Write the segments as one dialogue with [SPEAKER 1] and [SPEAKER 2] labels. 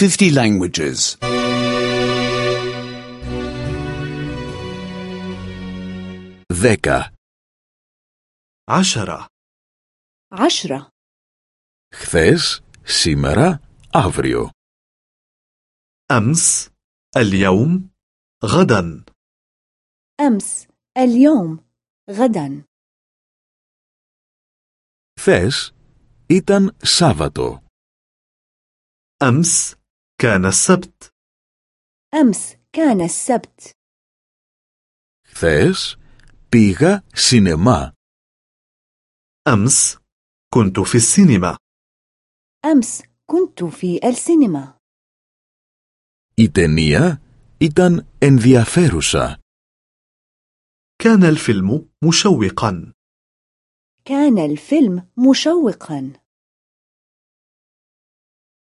[SPEAKER 1] 50 languages.
[SPEAKER 2] 10.
[SPEAKER 3] عشرة
[SPEAKER 4] عشرة
[SPEAKER 2] Χθες, σήμερα, αύριο.
[SPEAKER 3] أمس اليوم غدا
[SPEAKER 4] أمس اليوم غدا
[SPEAKER 2] Χθες ήταν Σάββατο.
[SPEAKER 3] أمس كان السبت
[SPEAKER 4] أمس كان السبت
[SPEAKER 2] Χθες πήγα σινεμά.
[SPEAKER 3] أمس كنت في السينما
[SPEAKER 4] أمس كنت في السينما
[SPEAKER 2] Η ταινία ήταν ενδιαφέρουσα.
[SPEAKER 3] كان الفيلم مشوقا
[SPEAKER 4] كان الفيلم مشوقا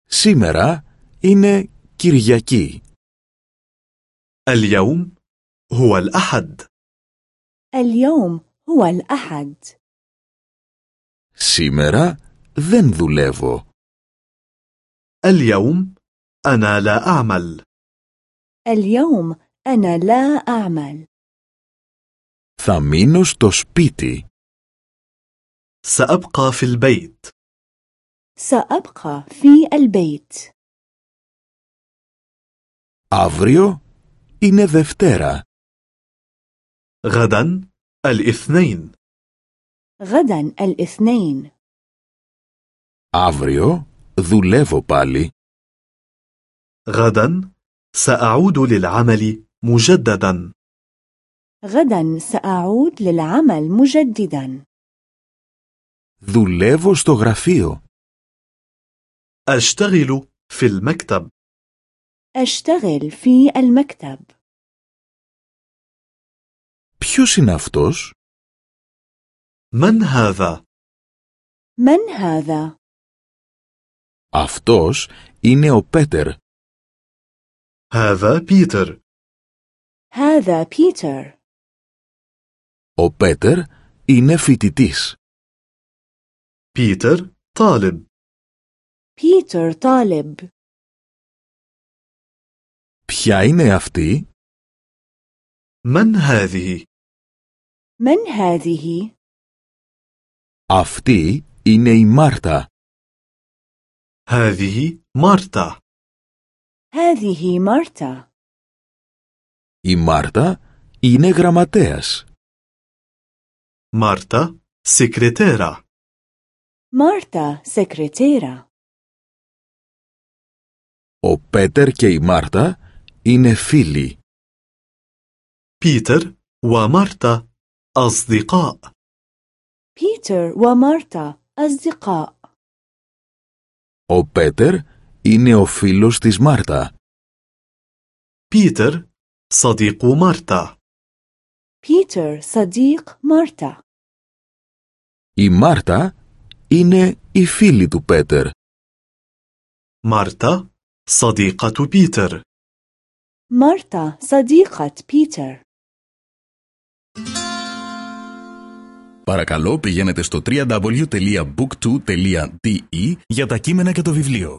[SPEAKER 2] Σήμερα είναι Κυριακή.
[SPEAKER 3] اليوم هو الأحد
[SPEAKER 4] اليوم هو الأحد
[SPEAKER 2] Σήμερα δεν δουλεύω.
[SPEAKER 3] اليوم أنا لا أعمل
[SPEAKER 4] اليوم أنا لا أعمل
[SPEAKER 2] Θα μείνω στο σπίτι.
[SPEAKER 3] سأبقى في البيت
[SPEAKER 4] سأبقى في البيت
[SPEAKER 2] Αύριο είναι Δευτέρα.
[SPEAKER 3] غدا الاثنين
[SPEAKER 4] غدا الاثنين
[SPEAKER 2] Αύριο δουλεύω πάλι.
[SPEAKER 3] غدا سأعود للعمل مجددا
[SPEAKER 4] غدا سأعود للعمل مجددا
[SPEAKER 2] Δουλεύω στο γραφείο.
[SPEAKER 3] أشتغل في المكتب
[SPEAKER 4] أشتغل في المكتب
[SPEAKER 2] Ποιος είναι αυτός?
[SPEAKER 3] من هذا؟
[SPEAKER 4] من هذا؟
[SPEAKER 2] Αυτός είναι ο Πέτερ.
[SPEAKER 3] هذا بيتر
[SPEAKER 4] هذا بيتر
[SPEAKER 2] Ο Πέτερ είναι φοιτητής.
[SPEAKER 3] بيتر طالب
[SPEAKER 4] بيتر طالب
[SPEAKER 2] Ποια είναι αυτή?
[SPEAKER 3] من هذه؟
[SPEAKER 4] من هذه؟
[SPEAKER 2] Αυτή είναι η Μάρτα.
[SPEAKER 3] هذه مارتا
[SPEAKER 4] هذه مارتا
[SPEAKER 2] Η Μάρτα είναι γραμματέας.
[SPEAKER 3] مارتا سكرتيرة
[SPEAKER 4] مارتا سكرتيرة
[SPEAKER 2] Ο Πέτερ και η Μάρτα είναι φίλοι.
[SPEAKER 3] بيتر ومارتا أصدقاء
[SPEAKER 4] بيتر ومارتا أصدقاء
[SPEAKER 2] Ο Πέτερ είναι ο φίλος της Μάρτα.
[SPEAKER 3] بيتر صديق مارتا
[SPEAKER 4] بيتر صديق مارتا
[SPEAKER 2] Η Μάρτα είναι η φίλη του Πέτερ.
[SPEAKER 3] مارتا صديقة بيتر
[SPEAKER 4] مارتا صديقة بيتر
[SPEAKER 5] Παρακαλώ πηγαίνετε στο www.book2.de για τα κείμενα και το βιβλίο.